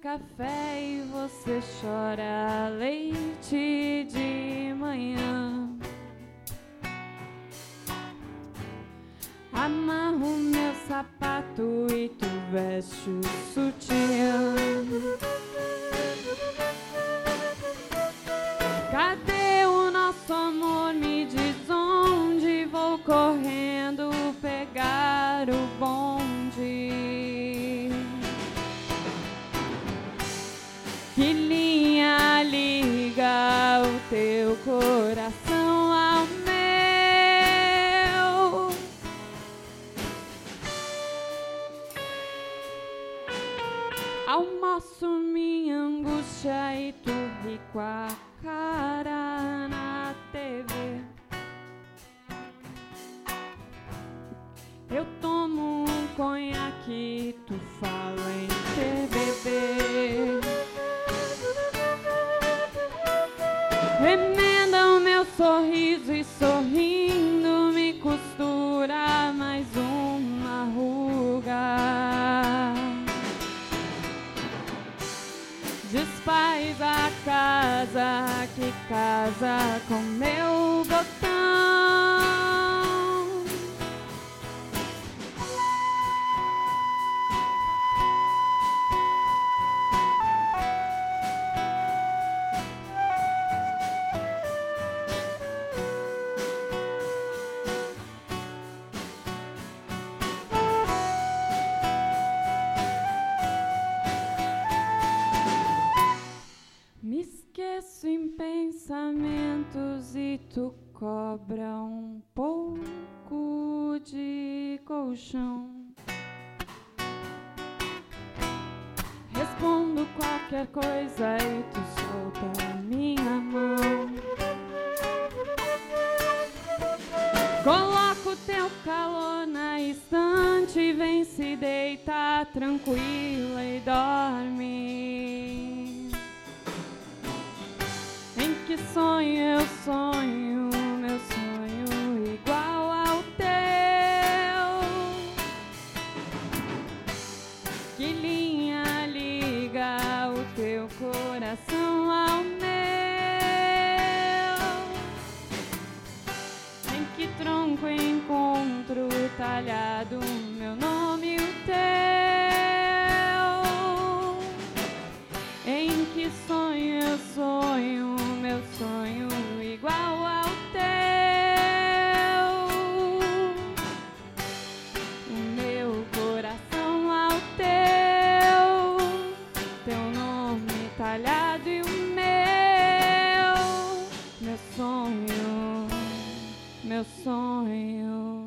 café e você chora leite de manhã. Amarro meu sapato e tu veste o sutiã. Cadê o nosso amor? Me diz onde vou correndo pegar o bonde. Coração ao meu? Almoço minha angústia e tu ri com a cara na TV. Eu tomo um conhaque e tu fala em TBB. Meu sorriso e sorrindo me costura mais uma ruga. Desfaz a casa que casa com meu pensamentos e tu cobra um pouco de colchão. Respondo qualquer coisa e tu solta a minha mão. Coloco teu calor na estante vem se deitar tranquila e dorme. Sonho eu sonho, meu sonho igual ao teu. Que linha liga o teu coração ao meu? Em que tronco encontro talhado meu nome e o teu? Em que sonho eu sonho, meu sonho igual ao teu? O meu coração ao teu, teu nome talhado e o meu, meu sonho, meu sonho.